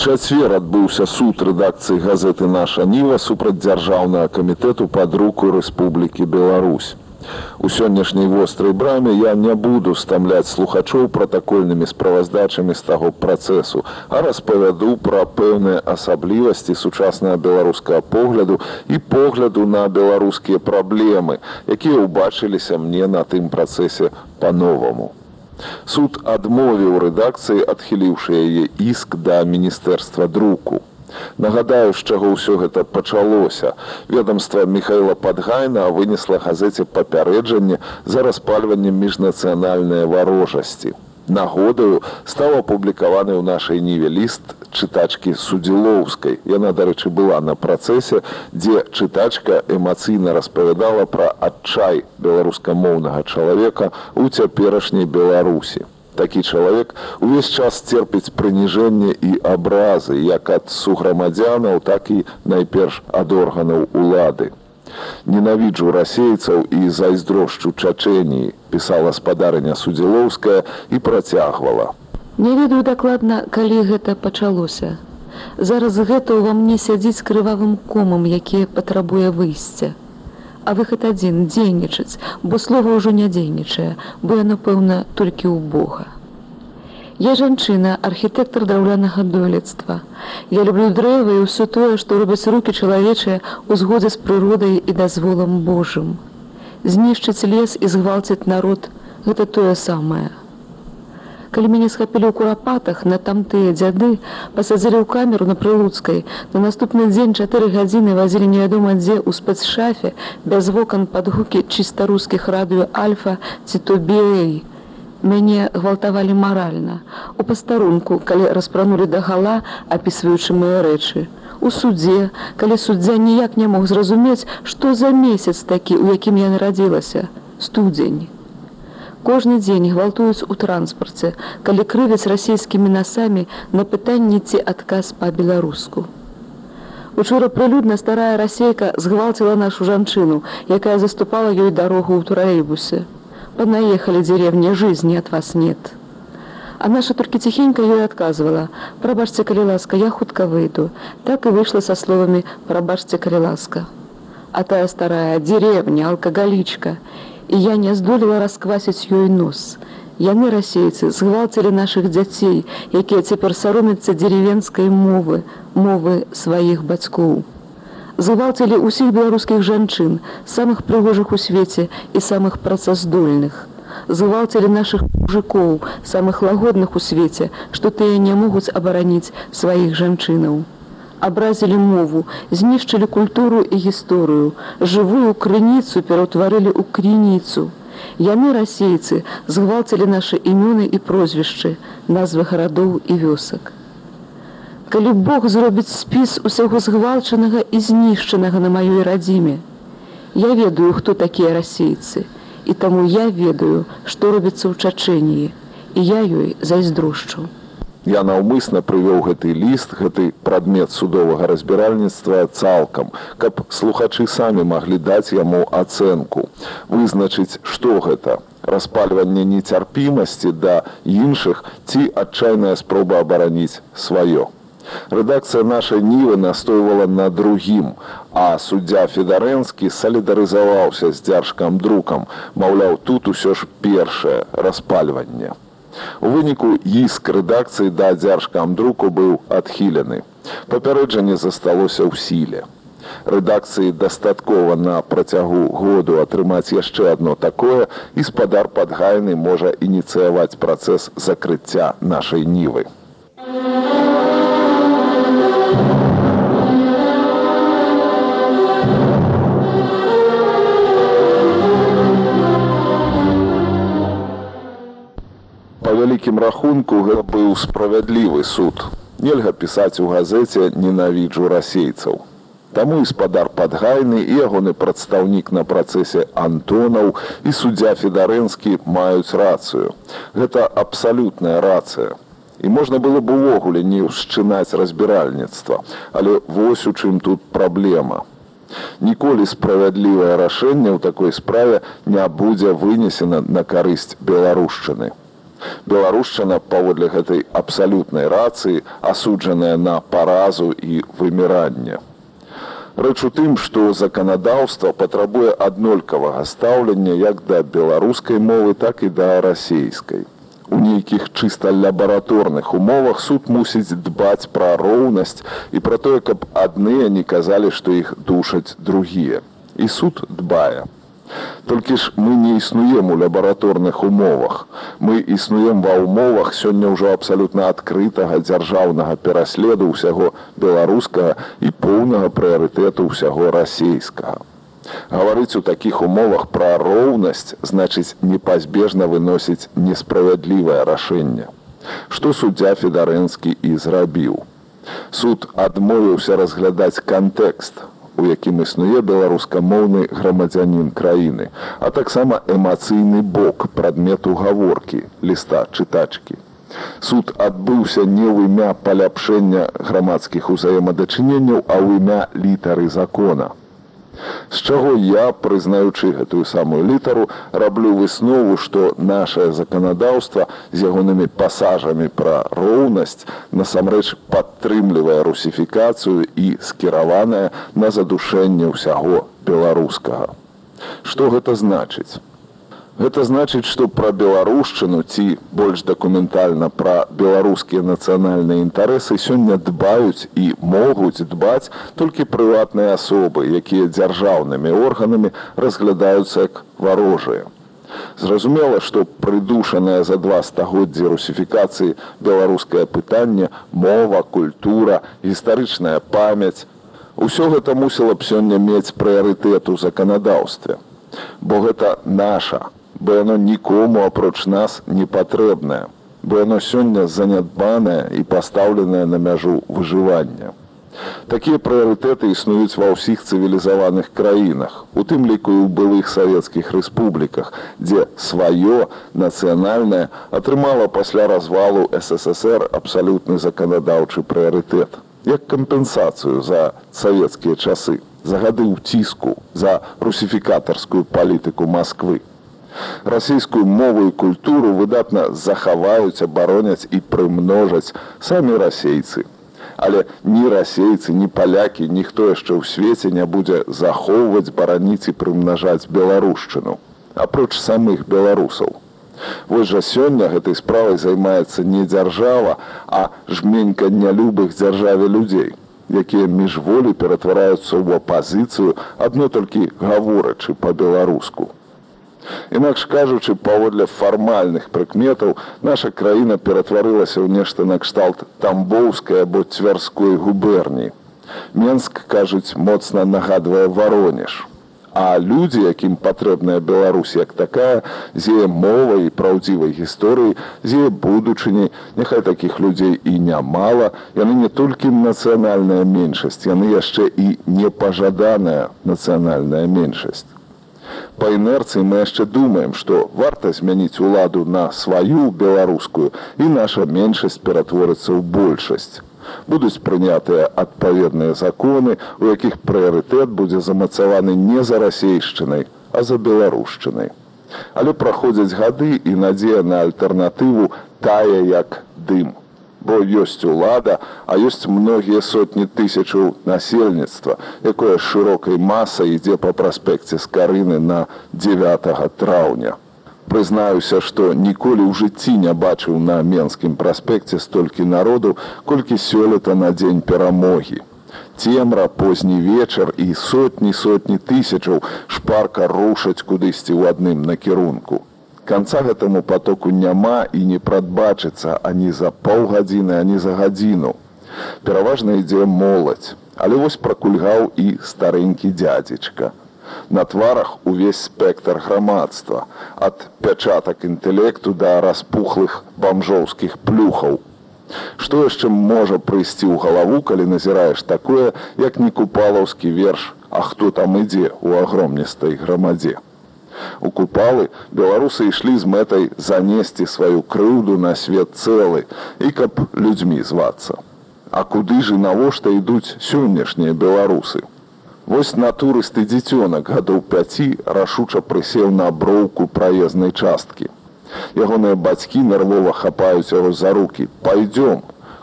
чацвер адбыўся суд рэдакцыі газеты наша ніва супрацьдзяржаўнага камітэту пад руку Рэспублікі Беларусь. У сённяшняй вострай браме я не буду стамляць слухачоў пратакольнымі справаздачамі з таго працэсу, а распавяду пра пэўныя асаблівасці сучаснага беларускага погляду і погляду на беларускія праблемы, якія ўбачыліся мне на тым працэсе па-новаму. Суд адмовіў рэдакцыі, адхіліўшы яе іск да міністэрства друку. Нагадаю, з чаго ўсё гэта пачалося. Ведомства Михайла Падгайна вынесла газеце папярэджанне за распальваннем міжнацыянальнай варожасці. Нагодаю стаў апублікаваны ў нашай ніве ліст чытачкі судзілоўскай. Яна, дарэчы, была на працэсе, дзе чытачка эмацыйна распавядала пра адчай беларускамоўнага чалавека ў цяперашняй Беларусі такі чалавек увесь час церпіць прыніжэнне і абразы як ад суграмадзянаў так і найперш ад органаў улады ненавіджу расейцаў і зайздрошчу чачэніі пісала спадарыня судзілоўская і працягвала. Не ведаю дакладна калі гэта пачалося. Зараз гэта ўва мне сядзіць крывавым комам які патрабуе выйсця. А выхад адзін дзейнічаць, бо слова ўжо не дзейнічае, бо яно пэўна толькі ў Бога. Я жанчына, архітэктар драўлянага дойлідства. Я люблю дрэвы і ўсё тое, што робяць рукі чалавечыя ў згодзе з прыродай і дазволам Божым. Знішчыць лес і згвалціць народ гэта тое самае калі мяне схапілі ў курапатах на тамтыя дзяды пасадзілі ў камеру на прылуцкай на наступны дзень чатыры гадзіны вазілі невядома дзе ў спецшафе без вокон пад гукі чыстарускіх радыё альфа ці то бей мяне гвалтавалі маральна у пастарунку калі распранули да гала апісваючы мае рэчы у суддзе калі суддзя ніяк не мог зразумець што за месяц такі у якім я нарадзілася студзень Кожны дзень гвалтуюць у транспарце, калі крывяць расійскімі насамі на пытанні ці адказ па-беларуску. Учора прылюдна старая расейка згвалціла нашу жанчыну, якая заступала ёй дарогу ў тураэйбусе. Панаехалі дзеревні жизни ад вас нет. А наша толькі ціхенька ёй адказвала: Прабачце калі ласка, я хутка выйду, так і выйшла са словамі прабачце калі ласка. А тая старая дзеревня, алкагалічка, і я не здолела расквасіць ёй нос. Яны расейцы згвалцілі нашых дзяцей, якія цяпер саромяцца дзеревенскай мовы, мовы сваіх бацькоў. Згвалцілі ўсіх беларускіх жанчын, самых прыгожых у свеце і самых працаздольных. Згвалцілі нашых мужикоў, самых лагодных у свеце, што тыя не могуць абараніць сваіх жанчынаў абразілі мову, знішчылі культуру і гісторыю, жывую крыніцу пераўтварылі ў крыніцу. Яны расейцы згвалцілі нашы імёны і прозвішчы, назвы гарадоў і вёсак. Калі Бог зробіць спіс усяго згвалчанага і знішчанага на маёй радзіме, Я ведаю, хто такія расейцы, і таму я ведаю, што робіцца ў чачэніі, і я ёй зайздрошчу. Я наўмысна прывёў гэты ліст, гэты прадмет судовага разбіральніцтва цалкам, каб слухачы самі маглі даць яму ацэнку, вызначыць, што гэта распальванне нецярпімасці да іншых ці адчайная спроба абараніць сваё. Рэдакцыя нашай нівы настойвала на другім, а суддзя Федарэнскі салідарызаваўся з дзяржкам друкам, маўляў, тут усё ж першае распальванне. У выніку іск рэдакцыі да дзяржкам друку быў адхілены. Папярэджанне засталося ў сіле. Рэдакцыі дастаткова на працягу году атрымаць яшчэ адно такое і спадар падгайны можа ініцыяваць працэс закрыцця нашай нівы. Вялікім рахунку гэта быў справядлівы суд. Нельга пісаць у газеце ненавіджу расейцаў. Таму і спадар падгайны і ягоны прадстаўнік на працэсе Антонаў і суддзя Федарэнскі маюць рацыю. Гэта абсалютная рацыя. І можна было б увогуле не ўшчынаць разбіральніцтва, але вось у чым тут праблема. Ніколі справядлівае рашэнне ў такой справе не будзе вынесена на карысць беларушчыны. Беларушчына паводле гэтай абсалютнай рацыі асуджаная на паразу і выміранне. Рэч у тым, што заканадаўства патрабуе аднолькавага стаўлення як да беларускай мовы, так і да расейскай. У нейкіх чыста лабараторных умовах суд мусіць дбаць пра роўнасць і пра тое, каб адныя не казалі, што іх душаць другія. І суд дбае. Толькі ж мы не існуем у лабараторных умовах. Мы існуем ва ўмовах сёння ўжо абсалютна адкрытага дзяржаўнага пераследу ўсяго беларускага і поўнага прыярытэту ўсяго расійскага. Гаварыць у такіх умовах пра роўнасць значыць непазбежна выносіць несправядлівае рашэнне. Што суддзя Федарэнскі і зрабіў. Суд адмовіўся разглядаць кантэкст, у якім існуе беларускамоўны грамадзянін краіны, а таксама эмацыйны бок прадмету гаворкі ліста чытачкі. Суд адбыўся не ў імя паляпшэння грамадскіх узаемадачыненняў, а ў імя літары закона. З чаго я, прызнаючы гэтую самую літару, раблю выснову, што нашае заканадаўства з ягонымі пасажамі пра роўнасць насамрэч падтрымлівае русіфікацыю і скіраваная на задушэнне ўсяго беларускага. Што гэта значыць? Гэта значыць, што пра беларушчыну ці больш дакументальна пра беларускія нацыянальныя інтарэсы сёння дбаюць і могуць дбаць толькі прыватныя асобы, якія дзяржаўнымі органамі разглядаюцца як варожыя. Зразумела, што прыдушаная за два стагоддзі русіфікацыі беларускае пытанне, мова, культура, гістарычная памяць, усё гэта мусіла б сёння мець прыярытэт у заканадаўстве. Бо гэта наша бо яно нікому апроч нас не патрэбнае, бо яно сёння занядбанае і пастаўленае на мяжу выжывання. Такія прыярытэты існуюць ва ўсіх цывілізаваных краінах, у тым ліку і ў былых савецкіх рэспубліках, дзе сваё нацыянальнае атрымала пасля развалу ССР абсалютны заканадаўчы прыярытэт, як кампенсацыю за савецкія часы, за гады ўціску, за русіфікатарскую палітыку Масквы расійскую мову і культуру выдатна захаваюць абароняць і прымножаць самі расейцы але ні расейцы ні палякі ніхто яшчэ ў свеце не будзе захоўваць бараніць і прымнажаць беларушчыну апроч самых беларусаў Вось жа сёння гэтай справай займаецца не дзяржава а жменька нялюбых дзяржаве людзей якія міжволі ператвараюцца ў апазіцыю адно толькі гаворачы па-беларуску Інакш кажучы, паводле фармальных прыкметаў, наша краіна ператварылася ў нешта накшталт тамбоўскай або цвярской губерніі. Менск, кажуць, моцна нагадвае варонеж. А людзі, якім патрэбная Беларусь як такая, з яе мовай і праўдзівай гісторыі, з яе будучыні, няхай такіх людзей і нямала, яны не толькі нацыянальная меншасць, яны яшчэ і непажаданая нацыянальная меншасць па інерцыі мы яшчэ думаем, што варта змяніць уладу на сваю беларускую і наша меншасць ператворыцца ў большасць. Будуць прынятыя адпаведныя законы, у якіх прыярытэт будзе замацаваны не за расейшчынай, а за беларушчынай. Але праходзяць гады і надзея на альтэрнатыву тая як дым бо ёсць улада, а ёсць многія сотні тысячаў насельніцтва, якое шырокай масай ідзе па праспекце з карыны на 9 траўня. Прызнаюся, што ніколі ў жыцці не бачыў на менскім праспекце столькі народу, колькі сёлета на дзень перамогі. Цемра, позні вечар і сотні сотні тысячаў шпарка рушаць кудысьці ў адным накірунку канца гэтаму потоку няма і не прадбачыцца ані за паўгадзіны, ані за гадзіну. Пераважна ідзе моладзь, але вось пракульгаў і старэнькі дзядзечка. На тварах увесь спектр грамадства, ад пячатак інтэлекту да распухлых бамжоўскіх плюхаў. Што яшчэ можа прыйсці ў галаву, калі назіраеш такое, як не купалаўскі верш, а хто там ідзе ў агромністай грамадзе. У купалы беларусы ішлі з мэтай занесці сваю крыўду на свет цэлы і каб людзьмі звацца. А куды ж і навошта ідуць сённяшнія беларусы? Вось натурысты дзіцёнак гадоў пяці рашуча прысеў на броўку праезнай часткі. Ягоныя бацькі нервова хапаюць яго за руки. Пойдём.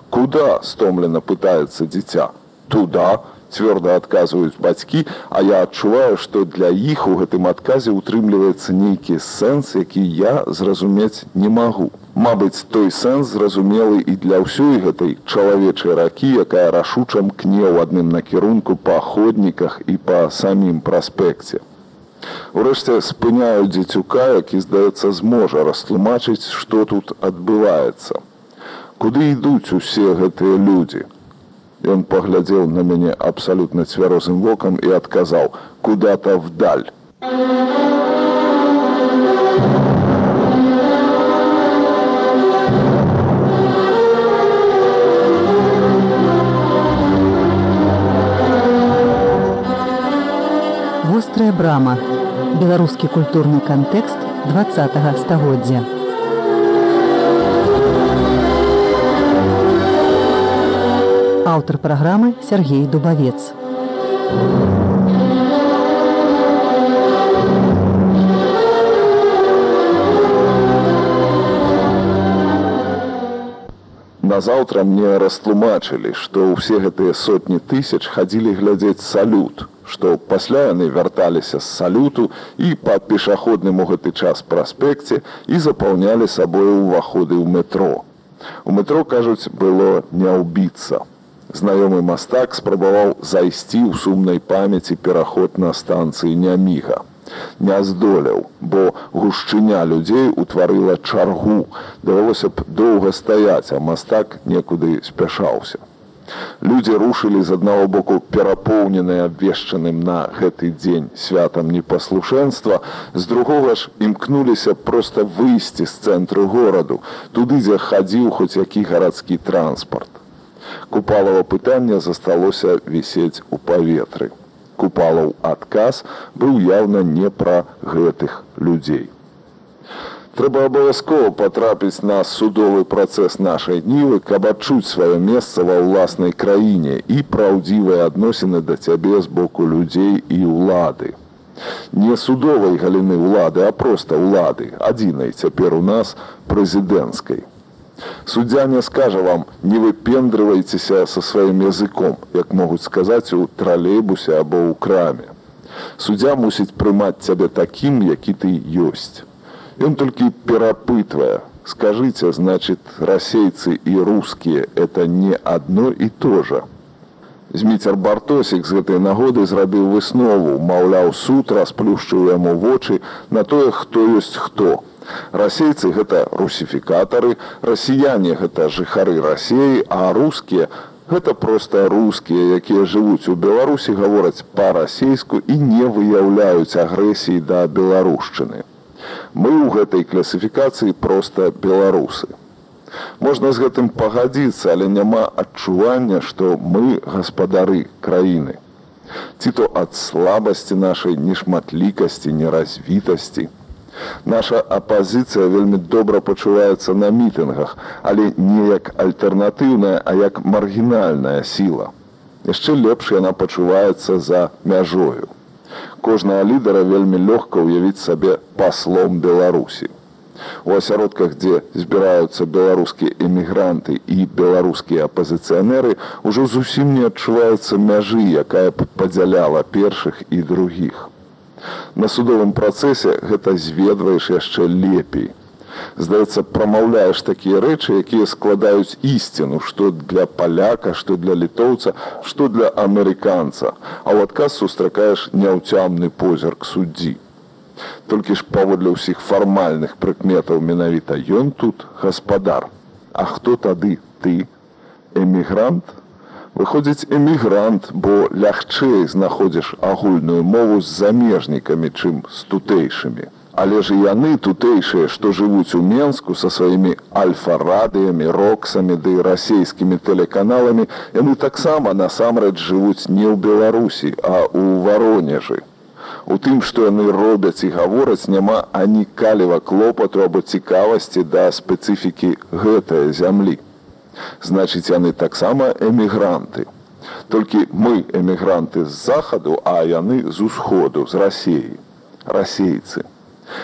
Куда? стомлена пытаецца дзіця. Туда, цвёрда адказваюць бацькі, а я адчуваю, што для іх у гэтым адказе утрымліваецца нейкі сэнс, які я зразумець не магу. Мабыць, той сэнс зразумелы і для ўсёй гэтай чалавечай ракі, якая рашуча мкне ў адным накірунку па ходніках і па самім праспекце. Урэшце спыняю дзецюка, які здаецца зможа растлумачыць, што тут адбываецца. Куды ідуць усе гэтыя людзі? Ён паглядзеў на мяне абсалютна цвярозым вокам і адказаў: куда-то вдаль. Вострая брама. Беларускі культурны кантэкст 20 стагоддзя. Аўтар праграмы Сергей Дубавец. Назаўтра мне растлумачылі, што ўсе гэтыя сотні тысяч хадзілі глядзець салют, што пасля яны вярталіся з салюту і па пешаходным у гэты час праспекце і запаўнялі сабою ўваходы ў метро. У метро, кажуць, было не ўбіцца. Знаёмы мастак спрабаваў зайсці ў сумнай памяці пераход на станцыі няміга. Не здолеў, бо гушчыня людзей утварыла чаргу, давялося б доўга стаяць, а мастак некуды спяшаўся. Людзі рушылі з аднаго боку перапоўненыя абвешчаным на гэты дзень святам непаслушэнства, з другога ж імкнуліся проста выйсці з цэнтру гораду, туды, дзе хадзіў хоць які гарадскі транспарт. Купалава пытання засталося вісець у паветры. Купалаў адказ быў яўна не пра гэтых людзей. Трэба абавязкова патрапіць на судовы працэс нашай нівы, каб адчуць сваё месца ва ўласнай краіне і праўдзівыя адносіны да цябе з боку людзей і ўлады. Не судовай галіны ўлады, а проста ўлады, адзінай цяпер у нас прэзідэнцкай. Суддзя не скажа вам, не выпендрывайцеся са сваім языком, як могуць сказаць у тралейбусе або ў краме. Суддзя мусіць прымаць цябе такім, які ты ёсць. Ён толькі перапытвае. Скажыце, значит, расейцы і рускія это не адно і то же. Зміцер бартосік з гэтай нагоды зрабіў выснову, маўляў суд расплюшчыў яму вочы на тое, хто ёсць хто. Расейцы гэта русіфікатары, расіяне гэта жыхары рассеі, а рускія гэта проста рускія, якія жывуць у Беларусі, гавораць па-расейску і не выяўляюць агрэсіі да беларушчыны. Мы ў гэтай класіфікацыі проста беларусы. Можна з гэтым пагадзіцца, але няма адчування, што мы гаспадары краіны. Ці то ад слабасці нашай нешматлікасці, неразвітасці, Наша апазіцыя вельмі добра пачуваецца на мітынгах, але не як альтэрнатыўная, а як маргінальная сіла. Яшчэ лепш яна пачуваецца за мяжою. Кожная лідара вельмі лёгка ўявіць сабе паслом Беларусі. У асяродках, дзе збіраюцца беларускія эмігранты і беларускія апазіцыянеры, ужо зусім не адчуваецца мяжы, якая б падзяляла першых і другіх. На судовым працэсе гэта зведваеш яшчэ лепей. Здаецца, прамаўляеш такія рэчы, якія складаюць ісціну, што для паляка, што для літоўца, што для амерыканца, а ў адказ сустракаеш няўцямны позірк суддзі. Толькі ж паводле ўсіх фармальных прыкметаў менавіта ён тут гаспадар. А хто тады ты? Эмігрант? Выходзіць эмігрант, бо лягчэй знаходзіш агульную мову з замежнікамі, чым з тутэйшымі. Але ж яны тутэйшыя, што жывуць у Менску са сваімі альфарадыямі, роксамі ды расійскімі тэлеканаламі, яны таксама насамрэч жывуць не ў Беларусі, а ў варонежы. У тым, што яны робяць і гавораць, няма ані каліва клопату або цікавасці да спецыфікі гэтае зямлі. Значыць, яны таксама эмігранты. Толькі мы эмігранты з захаду, а яны з усходу, з рассеі, расейцы.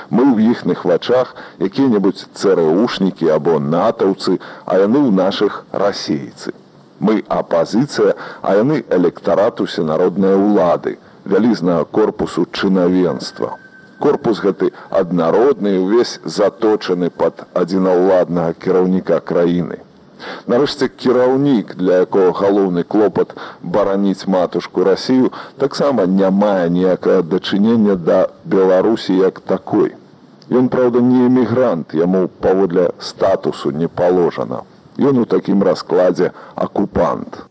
Мы ў іхных вачах якія-небудзь цэрэушнікі або натаўцы, а яны ў нашых расейцы. Мы апазіцыя, а яны электарат усенароднай улады, вялізнага корпусу чынавенства. Корпус гэты аднародны увесь заточаны пад адзінаўладнага кіраўніка краіны. Нарэшце кіраўнік, для якога галоўны клопат бараніць матушку рассію, таксама не мае ніякае дачынення да Беларусі як такой. Ён, праўда, не эмігрант, яму паводле статусу не паложана. Ён у такім раскладзе акупант.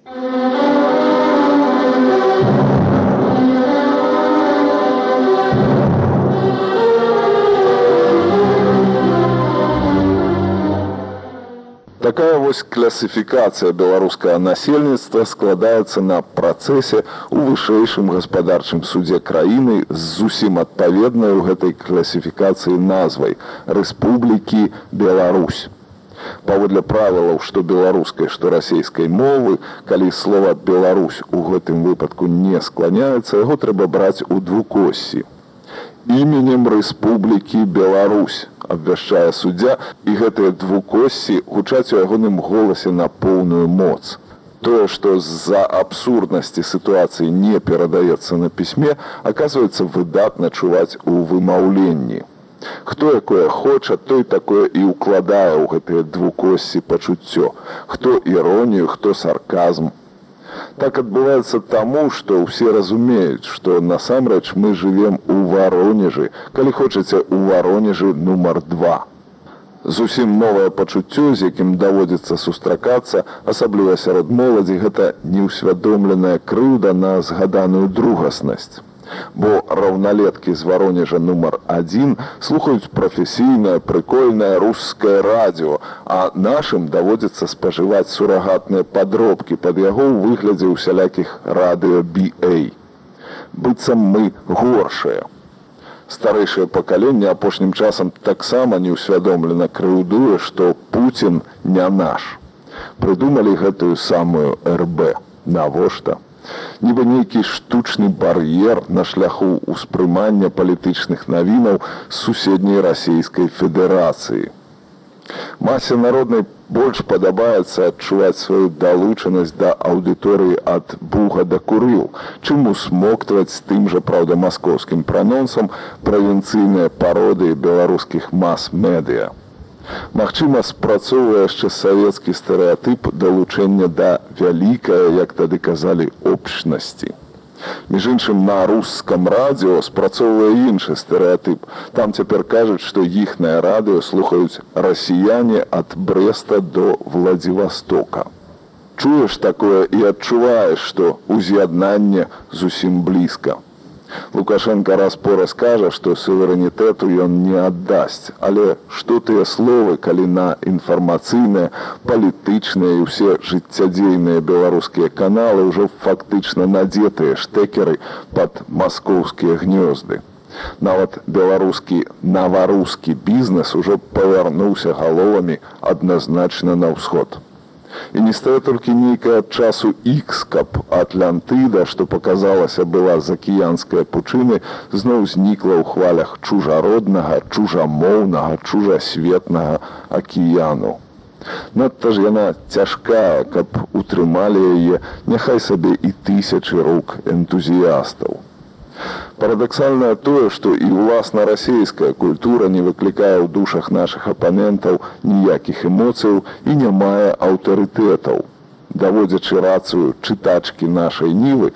Такая вось класіфікацыя беларускага насельніцтва складаецца на працэсе ў вышэйшым гаспадарчым судзе краіны з зусім адпаведнай у гэтай класіфікацыі назвай Рэспублікі Беларусь. Паводле правілаў, што беларускай, што расійскай мовы, калі слова Беларусь у гэтым выпадку не скланяецца, яго трэба браць у двукоссі. Іменем Рэспублікі Беларусь абвяшчае суддзя і гэтыя двукоссі гучаць у ягоным голасе на поўную моц. Тое, што з-за абсурднасці сітуацыі не перадаецца на пісьме, аказваецца выдатна чуваць у вымаўленні. Хто якое хоча, той такое і ўкладае ў гэтыя двукоссі пачуццё, хто іронію, хто сарказм, Так адбываецца таму, што ўсе разумеюць, што насамрэч мы жывем у варонежы, калі хочаце ў варонежы нумар два. Зусім новае пачуццё, з якім даводзіцца сустракацца, асабліва сярод моладзі гэта неўсвядомленая крыўда на згаданую другаснасць бо раўналеткі з варонежа нумар адзін слухаюць прафесійнае прыкольнае рускае радіо, а нашым даводзіцца спажываць сурагатныя падробкі пад яго ў выглядзе ўсялякіх радыё BA. быццам мы горшыя. Старэйшае пакаленне апошнім часам таксама неўсвядомлена крыўдуе, што Пуін не наш. Прыдумалі гэтую самую РБ. Навошта? Нібы нейкі штучны бар'ер на шляху ўспрымання палітычных навінаў суседняй расійскай федэрацыі. Масе народнай больш падабаецца адчуваць сваю далучанасць да аўдыторыі ад буга да курыл, чым усмоктваць з тым жа праўда маскоўскім пранонсам правінцыйныя пароды беларускіх мас-медыя. Магчыма, спрацоўвае яшчэ савецкі стэеатып далучэння да вялікае, як тады казалі общнасці. Між іншым на рускам радыё спрацоўвае іншы стэеатып. Там цяпер кажуць, што іхнае радыё слухаюць расіяне ад бреста до владзівастока. Чуеш такое і адчуваеш, што уз'яднанне зусім блізка. Лукашенко раз-пораз скажа, што суверэнітэту ён не аддасць. Але што тыя словы, калі на інфармацыйныя, палітычныя і ўсе жыццядзейныя беларускія каналы ўжо фактычна надзетыя штэкеры пад маскоўскія гнёзды. Нават беларускі наварускі бізнес ужо павярнуўся галовамі адназначна на ўсход і не стае толькі нейкая ад часу X, каб Атлантыда, што паказалася была з акіянскай пучыны, зноў знікла ў хвалях чужароднага, чужамоўнага, чужасветнага акіяну. Надта ж яна цяжкая, каб утрымалі яе няхай сабе і тысячы рук энтузіястаў. Парадаксальнае тое, што і ўласна расійская культура не выклікае ў душах нашых апанентаў ніякіх эмоцыяў і не мае аўтарытэтаў. даводзячы рацыю чытачкі нашай нівы,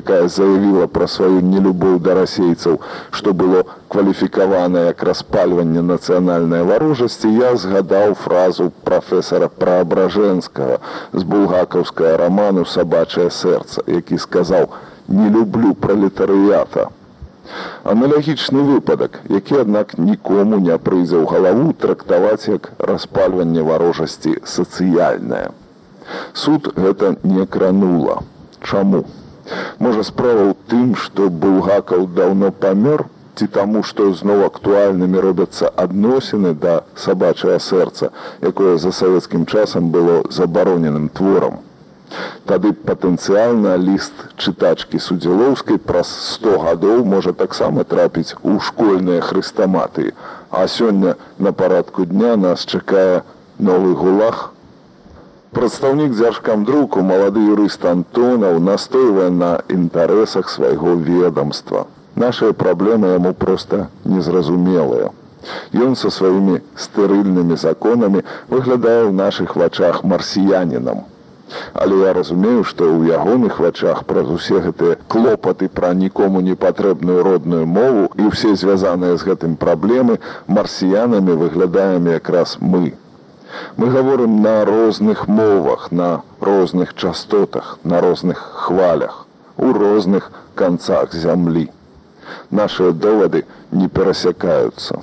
якая заявіла пра сваю нелюбоў да расейцаў, што было кваліфікавана як распальванне нацыянальнай варожасці, я згадаў фразу прафесара праабражэнскага з булгакаўскага раману сабачае сэрца, які сказаў: « Не люблю пролетарыята. Аналагічны выпадак, які, аднак нікому не прыйдзе ў галаву трактаваць як распальванне варожасці сацыяльнае. Суд гэта не кранула. Чаму? Можа справа ў тым, што булгакаў даўно памёр, ці таму, што зноў актуальнымі робяцца адносіны да сабачае сэрца, якое за савецкім часам было забароненым творам. Тады патэнцыяльна ліст чытачкі судзілоўскай праз 100 гадоў можа таксама трапіць у школьныя хрыстаматы. А сёння на парадку дня нас чакае новы гулах. Прадстаўнік дзяржкам друку малады юрыст Антонаў настойвае на інтарэсах свайго ведомства. Нашыя праблемы яму проста незразумелыя. Ён са сваімі стэрыльнымі законамі выглядае ў нашых вачах марсіянінам. Але я разумею, што ў ягоных вачах праз усе гэтыя клопаты пра нікому не патрэбную родную мову і ўсе звязаныя з гэтым праблемы марсіянамі выглядаем якраз мы. Мы гаворым на розных мовах, на розных частотах, на розных хвалях, у розных канцах зямлі. Нашыя довады не перасякаюцца.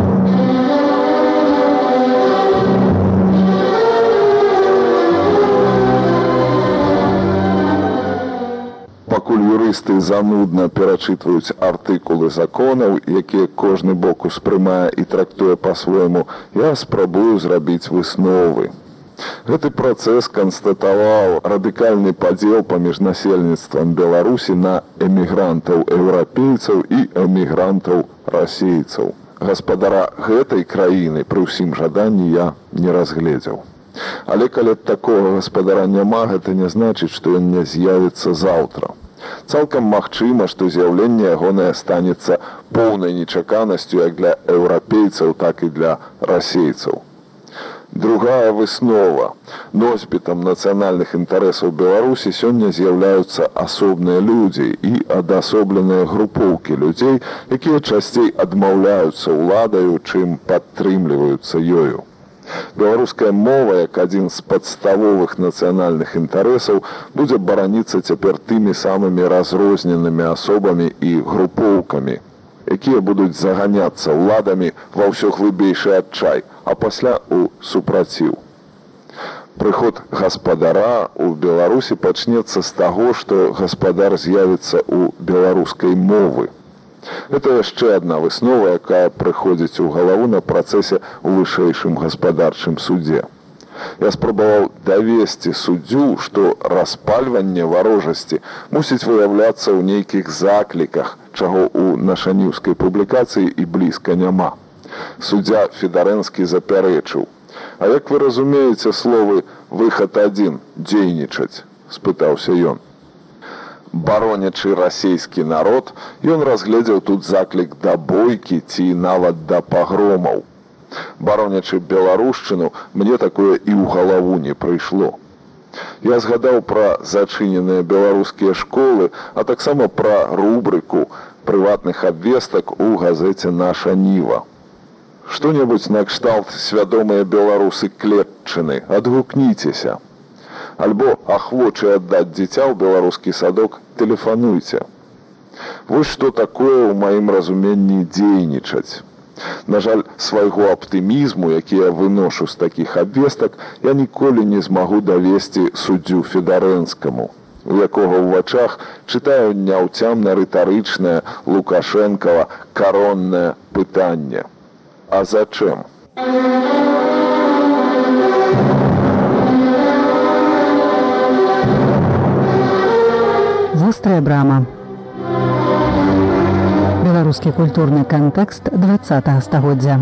пакуль юрысты занудна перачытваюць артыкулы законаў, якія кожны бок успрымае і трактуе па-свойму, я спрабую зрабіць высновы. Гэты працэс канстатаваў радыкальны падзел паміж насельніцтвам Беларусі на эмігрантаў еўрапейцаў і эмігрантаў расейцаў. Гаспадара гэтай краіны пры ўсім жаданні я не разгледзеў. Але калі такога гаспадара няма, гэта не значыць, што ён не з'явіцца заўтра. Цалкам магчыма, што з'яўленне ягонае станецца поўнай нечаканасцю як для еўрапейцаў, так і для расейцаў. Другая выснова. Носьбітам нацыянальных інтарэсаў Беларусі сёння з'яўляюцца асобныя людзі і адасобленыя групоўкі людзей, якія часцей адмаўляюцца ўладаю, чым падтрымліваюцца ёю. Беларуская мова, як адзін з падставовых нацыянальных інтарэсаў, будзе бараніцца цяпер тымі самымі разрозненымі асобамі і групоўкамі, якія будуць заганяцца ўладамі ва ўсё глыбейшы адчай, а пасля ў супраціў. Прыход гаспадара ў Беларусі пачнецца з таго, што гаспадар з'явіцца ў беларускай мовы. Это яшчэ адна выснова, якая прыходзіць у галаву на працэсе ў вышэйшым гаспадарчым судзе. Я спрабаваў давесці суддзю, што распальванне варожасці мусіць выяўляцца ў нейкіх закліках, чаго ў нашаніўскай публікацыі і блізка няма. Суддзя Федарэнскі запярэчыў. А як вы разумееце словы выхад адзін дзейнічаць, спытаўся ён баронячы расійскі народ, ён разгледзеў тут заклік да бойкі ці нават да пагромаў. Баронячы беларушчыну мне такое і ў галаву не прыйшло. Я згадаў пра зачыненыя беларускія школы, а таксама пра рубрыку прыватных абвестак у газеце наша ніва. Што-небудзь накшталт свядомыя беларусы клетчыны, адгукніцеся альбо ахвочы аддаць дзіця ў беларускі садок тэлефануйце. Вось што такое ў маім разуменні дзейнічаць. На жаль, свайго аптымізму, які я выношу з такіх абвестак, я ніколі не змагу давесці суддзю федарэнскаму, у якога ў вачах чытаю няўцямна рытарычнае лукашэнкава кароннае пытанне. А зачым? Вострая брама. Беларускі культурны кантэкст 20 стагоддзя